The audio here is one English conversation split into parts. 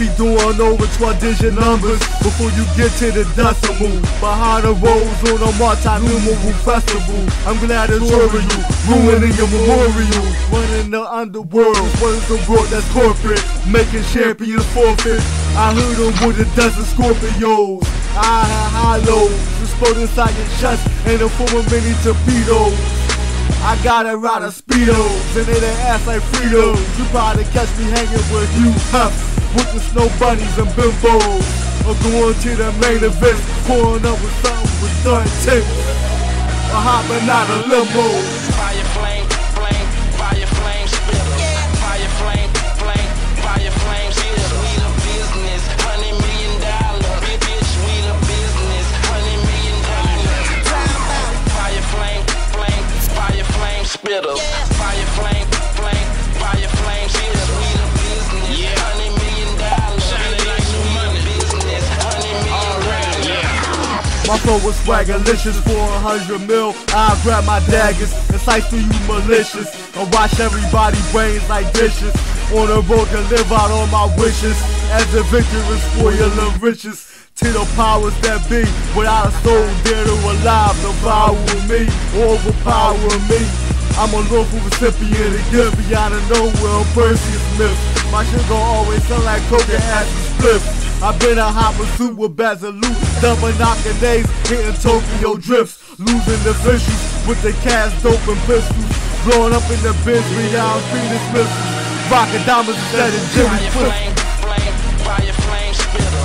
see doing over 12 digit numbers before you get to the decimal. Behind the roads on a multi-numeral festival. I'm glad it's touring you, ruining your memorial. Running the underworld, running the world that's corporate, making champions forfeit. I heard them with a dozen Scorpios. I had hollows, explode inside your chest in the form of many torpedoes. I got a ride of speedos, and they ass like Fritos. You probably catch me hanging with you, huh? With the snow bunnies and bimbos. Or going to the main event, pouring up with something with 13. Or hopping out of limo. Fire flame, flame, fire flame. Fire flame, flame, fire flame. We the business, hundred million dollar. Bitch, we the business, hundred million dollar. Fire flame, flame, fire flame, My flow was swagalicious for a hundred mil. I grab my daggers and slice through you malicious. And watch everybody brains like dishes. On the road to live out all my wishes. As the victorious spoil the riches. To the powers that be, without a soul dead or alive, devour me, overpower me. I'm a lawful recipient of gift beyond the nowhere, Perseus Smith. My shit gon' always sound like coke and acid split. I've been a hot pursuit with Basilou, double knocking days, hitting Tokyo drifts, losing the fishes with the cash, dope and pistols, blowing up in the biz beyond Phoenix missiles, rocking diamonds instead of Jimmy Fire flame, fire flame, spit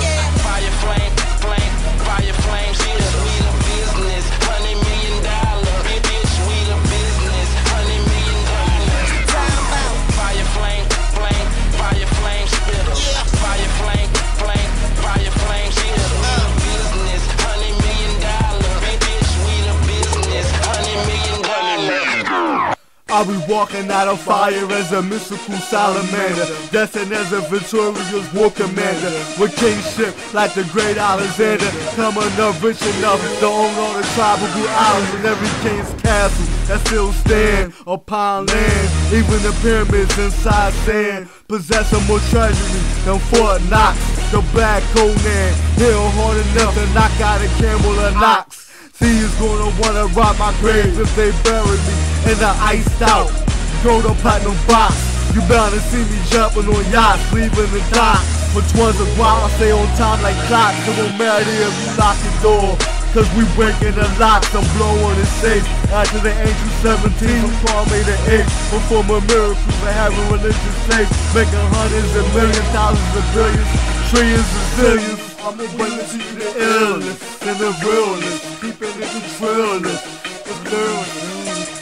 I'll be walking out of fire as a mystical salamander, destined as a victorious war commander, with kingship like the great Alexander, coming up rich enough to own all the tribal islands and every king's castle that still stand upon land, even the pyramids inside sand, possessing more treasury than Fort Knox, the Black Conan, hell hard enough to knock out a camel or Knox. See is gonna wanna rob my grave if they bury me in I iced out gold or platinum box. You better see me jumping on yachts, leaving the dock. Which one's a guap? I stay on time like clocks. It won't matter if you lock the door. Cause we breaking the locks, I'm blowing the safe. After the angel 17, I'm calling me the 8. Performing miracles and having a religious faith. Making hundreds and millions, thousands and billions, trillions and zillions. I'ma bring it to you the illness and the realness. Keeping it the trillness, the realness.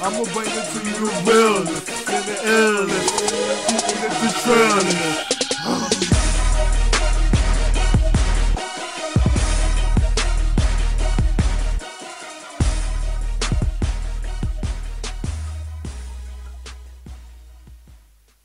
I'ma bring it to you the realness and the illness. It the trillness.